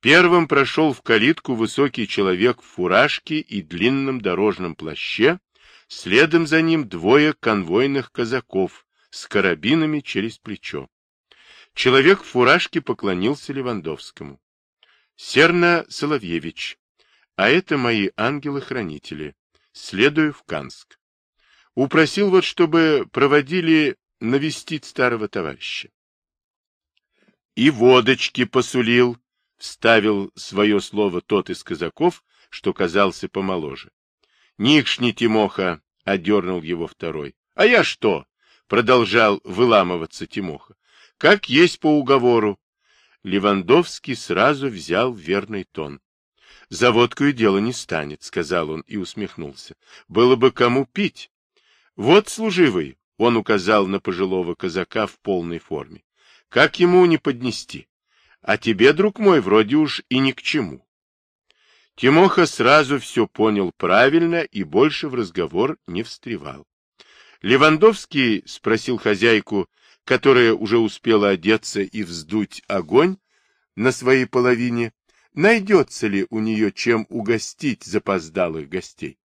Первым прошел в калитку высокий человек в фуражке и длинном дорожном плаще, следом за ним двое конвойных казаков с карабинами через плечо. Человек в фуражке поклонился Левандовскому. Серна Соловьевич, а это мои ангелы-хранители. Следую в Канск. Упросил вот, чтобы проводили навестить старого товарища. И водочки посулил, вставил свое слово тот из казаков, что казался помоложе. Никшни Тимоха, — одернул его второй. — А я что? — продолжал выламываться Тимоха. — Как есть по уговору. Левандовский сразу взял верный тон. — За водку и дело не станет, — сказал он и усмехнулся. — Было бы кому пить. — Вот служивый, — он указал на пожилого казака в полной форме. — Как ему не поднести? А тебе, друг мой, вроде уж и ни к чему. Тимоха сразу все понял правильно и больше в разговор не встревал. Левандовский спросил хозяйку, которая уже успела одеться и вздуть огонь на своей половине, найдется ли у нее чем угостить запоздалых гостей.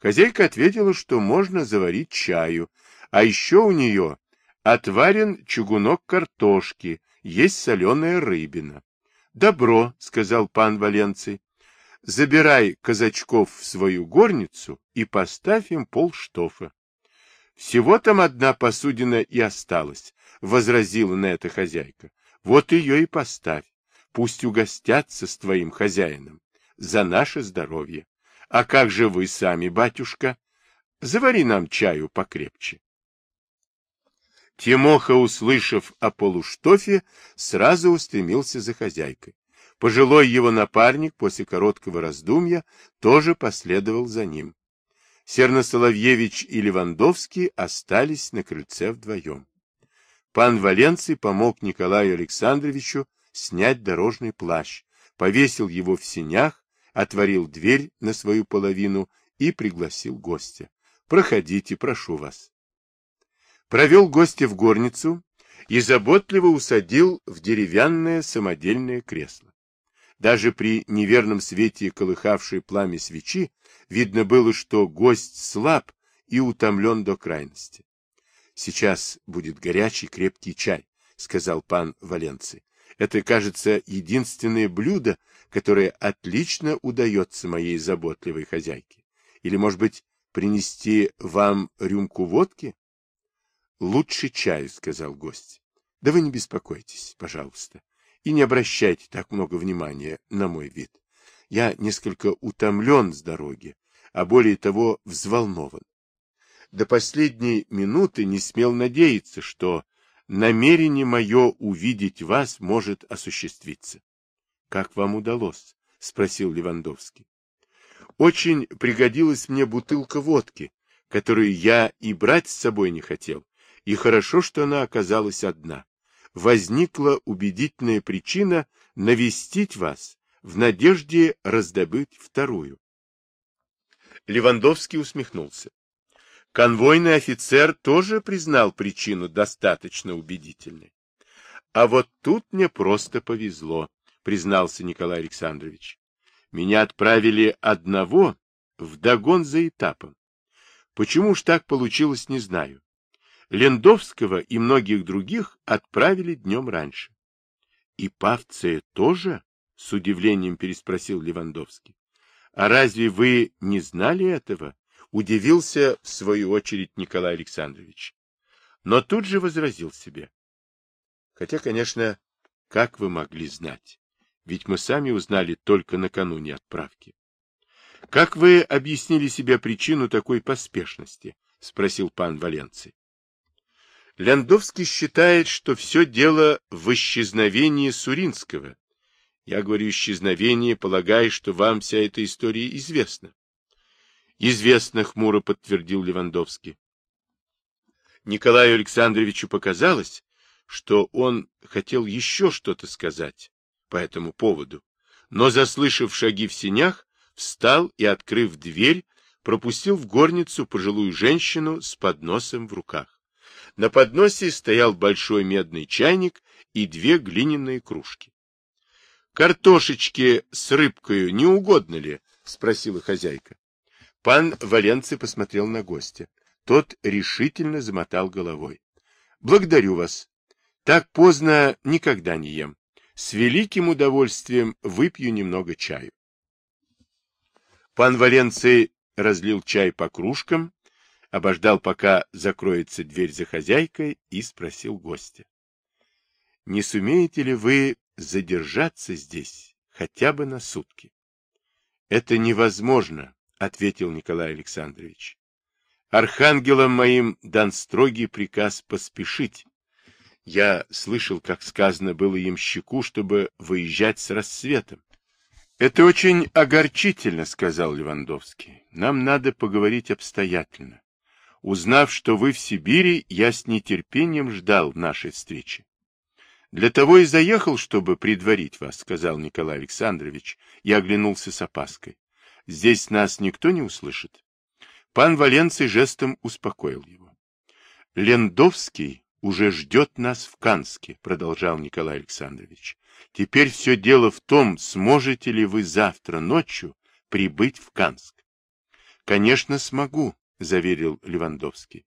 Хозяйка ответила, что можно заварить чаю, а еще у нее отварен чугунок картошки, есть соленая рыбина. — Добро, — сказал пан Валенций, забирай казачков в свою горницу и поставь им полштофа. — Всего там одна посудина и осталась, — возразила на это хозяйка. — Вот ее и поставь. Пусть угостятся с твоим хозяином. За наше здоровье. А как же вы сами, батюшка? Завари нам чаю покрепче. Тимоха, услышав о полуштофе, сразу устремился за хозяйкой. Пожилой его напарник после короткого раздумья тоже последовал за ним. Серносоловьевич и Левандовский остались на крыльце вдвоем. Пан Валенций помог Николаю Александровичу снять дорожный плащ, повесил его в сенях, отворил дверь на свою половину и пригласил гостя. «Проходите, прошу вас». Провел гостя в горницу и заботливо усадил в деревянное самодельное кресло. Даже при неверном свете колыхавшей пламя свечи видно было, что гость слаб и утомлен до крайности. — Сейчас будет горячий крепкий чай, — сказал пан Валенций. — Это, кажется, единственное блюдо, которое отлично удается моей заботливой хозяйке. Или, может быть, принести вам рюмку водки? — Лучше чаю, — сказал гость. — Да вы не беспокойтесь, пожалуйста и не обращайте так много внимания на мой вид. Я несколько утомлен с дороги, а более того взволнован. До последней минуты не смел надеяться, что намерение мое увидеть вас может осуществиться. — Как вам удалось? — спросил Левандовский. — Очень пригодилась мне бутылка водки, которую я и брать с собой не хотел, и хорошо, что она оказалась одна возникла убедительная причина навестить вас в надежде раздобыть вторую. Левандовский усмехнулся. Конвойный офицер тоже признал причину достаточно убедительной. А вот тут мне просто повезло, признался Николай Александрович. Меня отправили одного в догон за этапом. Почему ж так получилось, не знаю. Лендовского и многих других отправили днем раньше. — И Павция тоже? — с удивлением переспросил Левандовский. — А разве вы не знали этого? — удивился в свою очередь Николай Александрович. Но тут же возразил себе. Хотя, конечно, как вы могли знать? Ведь мы сами узнали только накануне отправки. — Как вы объяснили себе причину такой поспешности? — спросил пан Валенций. Ляндовский считает, что все дело в исчезновении Суринского. Я говорю исчезновение, полагая, что вам вся эта история известна. Известно, хмуро подтвердил Левандовский. Николаю Александровичу показалось, что он хотел еще что-то сказать по этому поводу, но, заслышав шаги в сенях, встал и, открыв дверь, пропустил в горницу пожилую женщину с подносом в руках. На подносе стоял большой медный чайник и две глиняные кружки. картошечки с рыбкою не угодно ли? — спросила хозяйка. Пан Валенций посмотрел на гостя. Тот решительно замотал головой. — Благодарю вас. Так поздно никогда не ем. С великим удовольствием выпью немного чаю. Пан Валенций разлил чай по кружкам, обождал, пока закроется дверь за хозяйкой, и спросил гостя. — Не сумеете ли вы задержаться здесь хотя бы на сутки? — Это невозможно, — ответил Николай Александрович. — Архангелом моим дан строгий приказ поспешить. Я слышал, как сказано было ямщику, чтобы выезжать с рассветом. Это очень огорчительно, сказал Левандовский. Нам надо поговорить обстоятельно. Узнав, что вы в Сибири, я с нетерпением ждал нашей встречи. Для того и заехал, чтобы предварить вас, сказал Николай Александрович и оглянулся с опаской. Здесь нас никто не услышит. Пан Валенций жестом успокоил его. Лендовский уже ждет нас в Канске, продолжал Николай Александрович. Теперь все дело в том, сможете ли вы завтра ночью прибыть в Канск. Конечно, смогу, заверил Левандовский.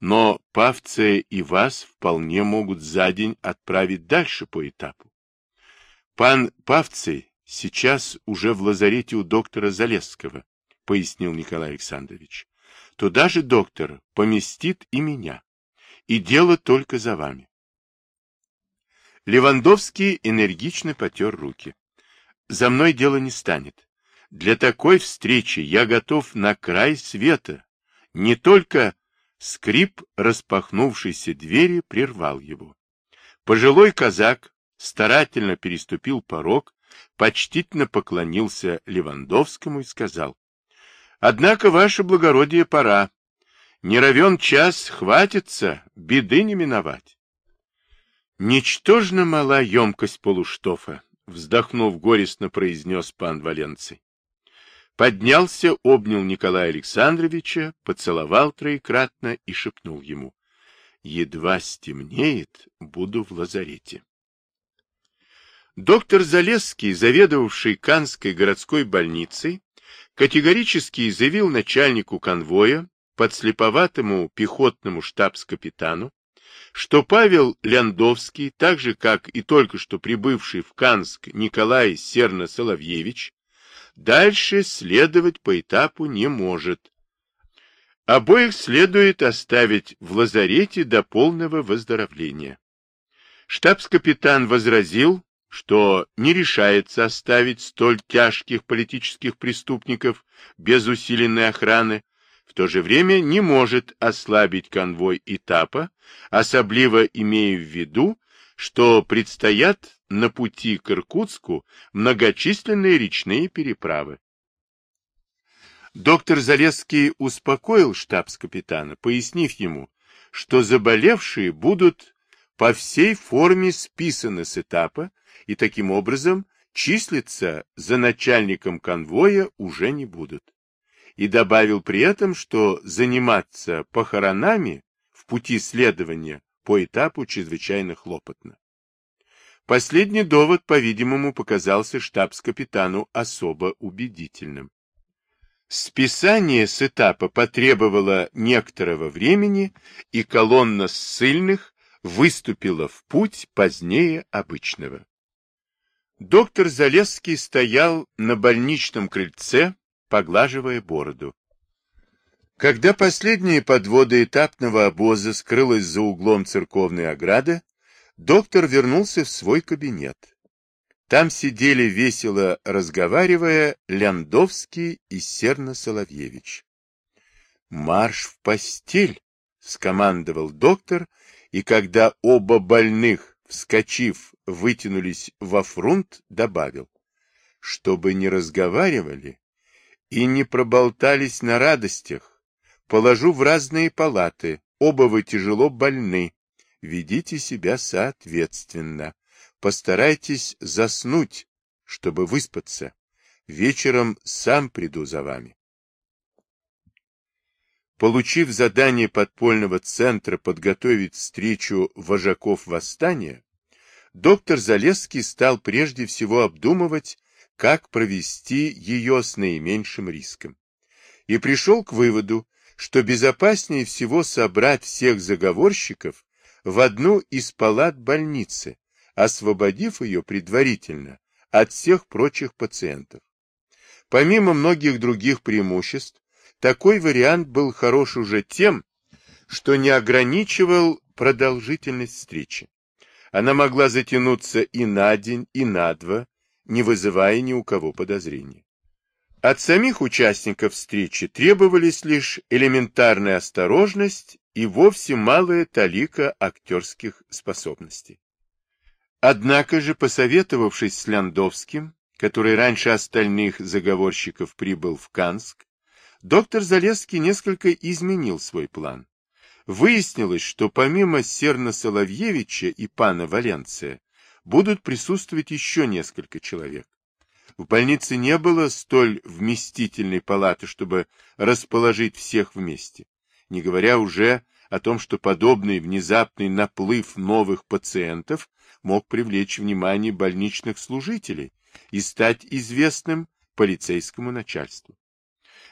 Но Павция и вас вполне могут за день отправить дальше по этапу. Пан Павций сейчас уже в лазарете у доктора Залесского, пояснил Николай Александрович. Туда же доктор поместит и меня. И дело только за вами. Левандовский энергично потер руки. «За мной дело не станет. Для такой встречи я готов на край света. Не только скрип распахнувшейся двери прервал его. Пожилой казак старательно переступил порог, почтительно поклонился Левандовскому и сказал, «Однако, ваше благородие, пора. Не равен час, хватится, беды не миновать». Ничтожно мала емкость полуштофа, вздохнув горестно, произнес пан Валенций. Поднялся, обнял Николая Александровича, поцеловал троекратно и шепнул ему. Едва стемнеет, буду в лазарете. Доктор Залесский, заведовавший Канской городской больницей, категорически заявил начальнику конвоя, подслеповатому пехотному штабс-капитану, что Павел Ляндовский, так же, как и только что прибывший в Канск Николай Серно-Соловьевич, дальше следовать по этапу не может. Обоих следует оставить в лазарете до полного выздоровления. Штабс-капитан возразил, что не решается оставить столь тяжких политических преступников без усиленной охраны, в то же время не может ослабить конвой этапа, особливо имея в виду, что предстоят на пути к Иркутску многочисленные речные переправы. Доктор Залесский успокоил штабс-капитана, пояснив ему, что заболевшие будут по всей форме списаны с этапа и таким образом числиться за начальником конвоя уже не будут и добавил при этом, что заниматься похоронами в пути следования по этапу чрезвычайно хлопотно. Последний довод, по-видимому, показался штабс-капитану особо убедительным. Списание с этапа потребовало некоторого времени, и колонна ссыльных выступила в путь позднее обычного. Доктор Залесский стоял на больничном крыльце, поглаживая бороду. Когда последняя подвода этапного обоза скрылась за углом церковной ограды, доктор вернулся в свой кабинет. Там сидели весело разговаривая Ляндовский и Серно-Соловьевич. «Марш в постель!» — скомандовал доктор, и когда оба больных, вскочив, вытянулись во фрунт, добавил. «Чтобы не разговаривали, и не проболтались на радостях. Положу в разные палаты, оба вы тяжело больны. Ведите себя соответственно. Постарайтесь заснуть, чтобы выспаться. Вечером сам приду за вами. Получив задание подпольного центра подготовить встречу вожаков восстания, доктор Залесский стал прежде всего обдумывать, как провести ее с наименьшим риском. И пришел к выводу, что безопаснее всего собрать всех заговорщиков в одну из палат больницы, освободив ее предварительно от всех прочих пациентов. Помимо многих других преимуществ, такой вариант был хорош уже тем, что не ограничивал продолжительность встречи. Она могла затянуться и на день, и на два, не вызывая ни у кого подозрений. От самих участников встречи требовались лишь элементарная осторожность и вовсе малая талика актерских способностей. Однако же, посоветовавшись с Ляндовским, который раньше остальных заговорщиков прибыл в Канск, доктор Залесский несколько изменил свой план. Выяснилось, что помимо Серна Соловьевича и пана Валенция будут присутствовать еще несколько человек. В больнице не было столь вместительной палаты, чтобы расположить всех вместе, не говоря уже о том, что подобный внезапный наплыв новых пациентов мог привлечь внимание больничных служителей и стать известным полицейскому начальству.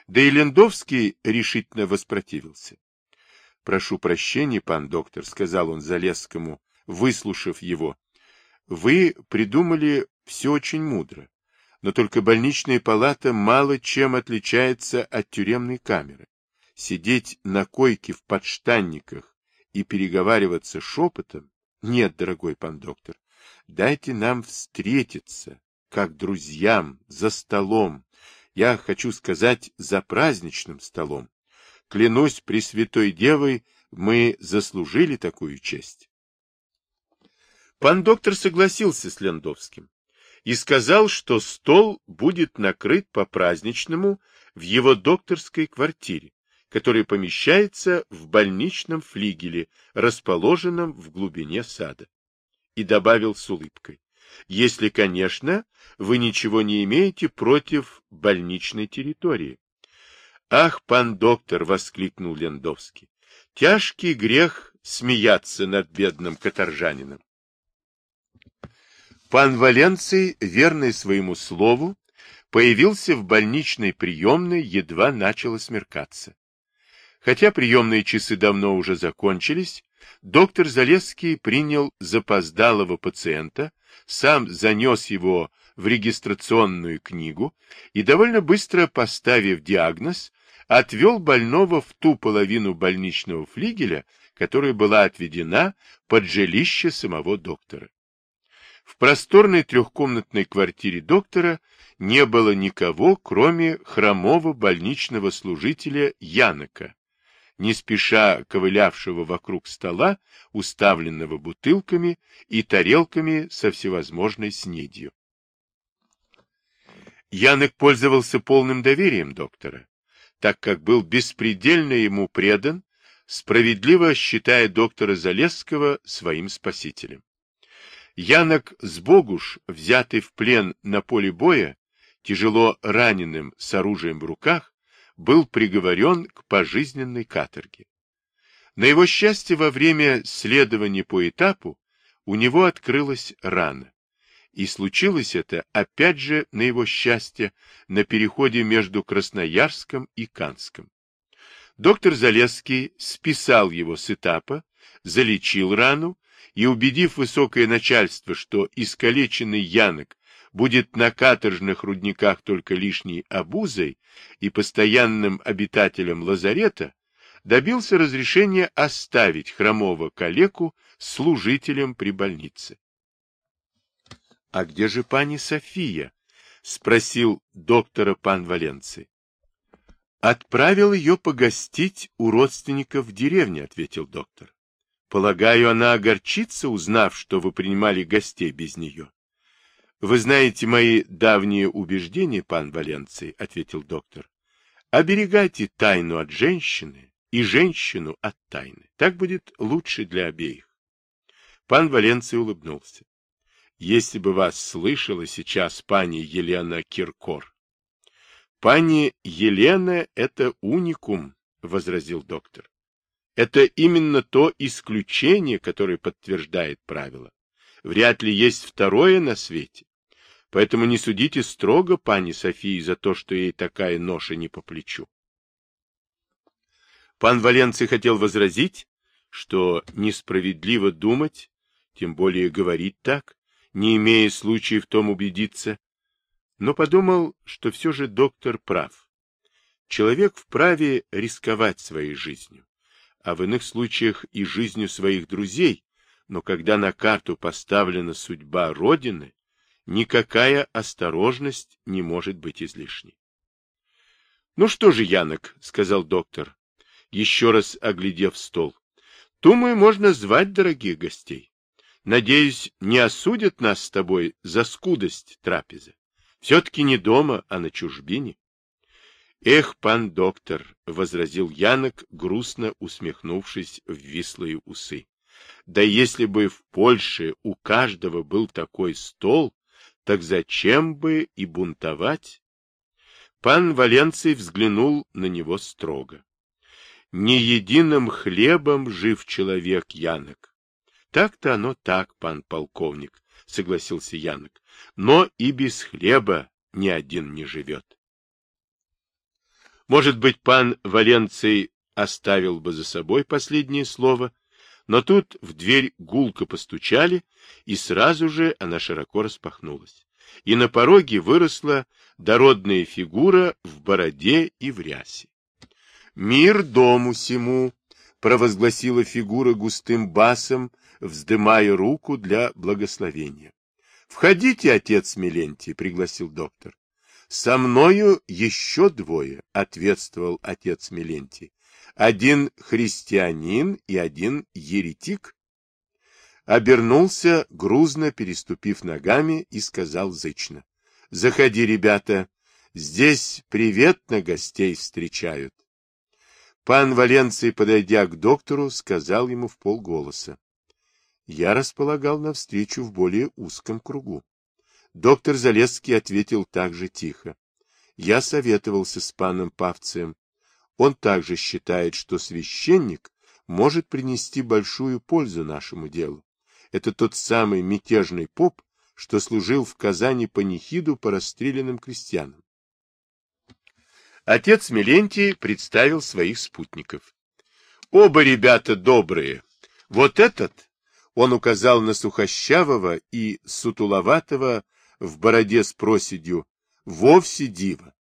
Да и Лендовский решительно воспротивился. — Прошу прощения, пан доктор, — сказал он Залесскому, выслушав его. — Вы придумали все очень мудро, но только больничная палата мало чем отличается от тюремной камеры. Сидеть на койке в подштанниках и переговариваться шепотом? Нет, дорогой пан доктор, дайте нам встретиться, как друзьям, за столом. Я хочу сказать, за праздничным столом. Клянусь Пресвятой Девой, мы заслужили такую честь. Пан доктор согласился с Лендовским и сказал, что стол будет накрыт по-праздничному в его докторской квартире, которая помещается в больничном флигеле, расположенном в глубине сада. И добавил с улыбкой, если, конечно, вы ничего не имеете против больничной территории. «Ах, пан доктор!» — воскликнул Лендовский. «Тяжкий грех смеяться над бедным каторжанином». Пан Валенций, верный своему слову, появился в больничной приемной, едва начало смеркаться. Хотя приемные часы давно уже закончились, доктор Залесский принял запоздалого пациента, сам занес его в регистрационную книгу и, довольно быстро поставив диагноз, отвел больного в ту половину больничного флигеля, которая была отведена под жилище самого доктора. В просторной трехкомнатной квартире доктора не было никого, кроме хромого больничного служителя Янока, не спеша ковылявшего вокруг стола, уставленного бутылками и тарелками со всевозможной снедью. Янок пользовался полным доверием доктора так как был беспредельно ему предан, справедливо считая доктора Залесского своим спасителем. Янок Сбогуш, взятый в плен на поле боя, тяжело раненым с оружием в руках, был приговорен к пожизненной каторге. На его счастье, во время следования по этапу у него открылась рана. И случилось это, опять же, на его счастье, на переходе между Красноярском и Канском. Доктор Залесский списал его с этапа, залечил рану и, убедив высокое начальство, что искалеченный Янок будет на каторжных рудниках только лишней обузой и постоянным обитателем лазарета, добился разрешения оставить хромого калеку служителем при больнице. — А где же пани София? — спросил доктора пан Валенций. — Отправил ее погостить у родственников в деревне, — ответил доктор. — Полагаю, она огорчится, узнав, что вы принимали гостей без нее. — Вы знаете мои давние убеждения, пан Валенций, — ответил доктор. — Оберегайте тайну от женщины и женщину от тайны. Так будет лучше для обеих. Пан Валенций улыбнулся если бы вас слышала сейчас пани Елена Киркор. — Пани Елена — это уникум, — возразил доктор. — Это именно то исключение, которое подтверждает правило. вряд ли есть второе на свете. Поэтому не судите строго пани Софии за то, что ей такая ноша не по плечу. Пан Валенций хотел возразить, что несправедливо думать, тем более говорить так, не имея случая в том убедиться, но подумал, что все же доктор прав. Человек вправе рисковать своей жизнью, а в иных случаях и жизнью своих друзей, но когда на карту поставлена судьба Родины, никакая осторожность не может быть излишней. — Ну что же, Янок, — сказал доктор, еще раз оглядев стол, — думаю, можно звать дорогих гостей. Надеюсь, не осудят нас с тобой за скудость трапезы. Все-таки не дома, а на чужбине. — Эх, пан доктор, — возразил Янок, грустно усмехнувшись в вислые усы. — Да если бы в Польше у каждого был такой стол, так зачем бы и бунтовать? Пан Валенций взглянул на него строго. Не единым хлебом жив человек, Янок. Так-то оно так, пан полковник, согласился Янок. Но и без хлеба ни один не живет. Может быть, пан Валенций оставил бы за собой последнее слово, но тут в дверь гулко постучали, и сразу же она широко распахнулась. И на пороге выросла дородная фигура в бороде и в рясе. «Мир дому сему!» — провозгласила фигура густым басом, вздымая руку для благословения. «Входите, отец Милентий», — пригласил доктор. «Со мною еще двое», — ответствовал отец Милентий. Один христианин и один еретик. Обернулся, грузно переступив ногами, и сказал зычно. — Заходи, ребята, здесь приветно гостей встречают. Пан Валенций, подойдя к доктору, сказал ему в полголоса. Я располагал навстречу в более узком кругу. Доктор Залесский ответил так же тихо. Я советовался с паном Павцием. Он также считает, что священник может принести большую пользу нашему делу. Это тот самый мятежный поп, что служил в Казани панихиду по расстрелянным крестьянам. Отец Милентий представил своих спутников. Оба ребята добрые. Вот этот, он указал на сухощавого и сутуловатого в бороде с проседью, вовсе дива.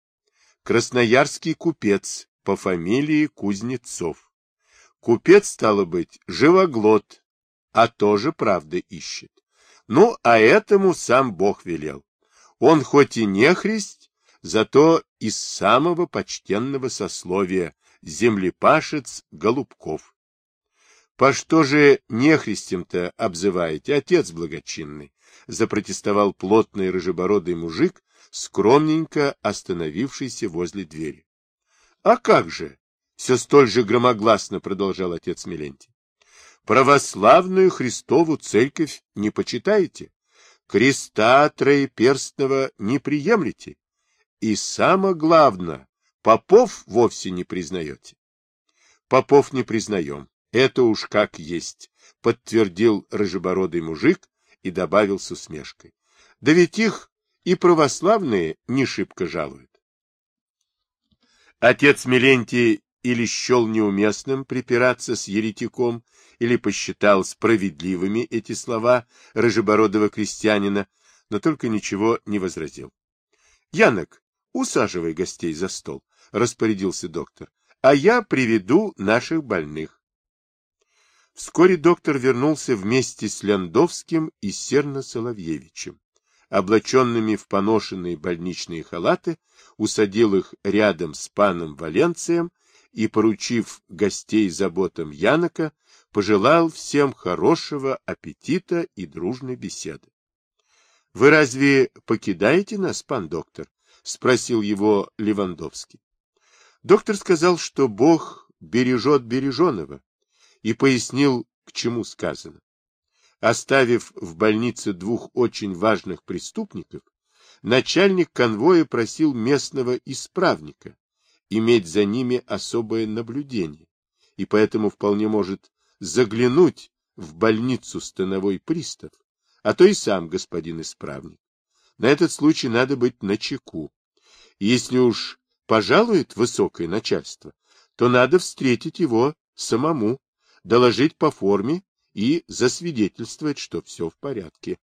Красноярский купец, по фамилии Кузнецов. Купец, стало быть, живоглот, а тоже правда ищет. Ну, а этому сам Бог велел. Он хоть и не христ, зато из самого почтенного сословия землепашец Голубков. По что же нехристем-то обзываете, отец благочинный? Запротестовал плотный рыжебородый мужик, скромненько остановившийся возле двери. А как же? Все столь же громогласно продолжал отец Милентий. Православную Христову церковь не почитаете? Креста троеперстного не приемлете? И самое главное, попов вовсе не признаете. Попов не признаем. Это уж как есть, подтвердил рыжебородый мужик и добавил с усмешкой. Да ведь их и православные не шибко жалуют. Отец Милентий или счел неуместным припираться с еретиком, или посчитал справедливыми эти слова рыжебородого крестьянина, но только ничего не возразил. — Янок, усаживай гостей за стол, — распорядился доктор, — а я приведу наших больных. Вскоре доктор вернулся вместе с Ляндовским и Серно-Соловьевичем облаченными в поношенные больничные халаты, усадил их рядом с паном Валенцием и, поручив гостей заботам Янока, пожелал всем хорошего аппетита и дружной беседы. — Вы разве покидаете нас, пан доктор? — спросил его Левандовский. Доктор сказал, что Бог бережет береженого, и пояснил, к чему сказано. Оставив в больнице двух очень важных преступников, начальник конвоя просил местного исправника иметь за ними особое наблюдение, и поэтому вполне может заглянуть в больницу становой пристав, а то и сам господин исправник. На этот случай надо быть начеку. Если уж пожалует высокое начальство, то надо встретить его самому, доложить по форме и засвидетельствовать, что все в порядке.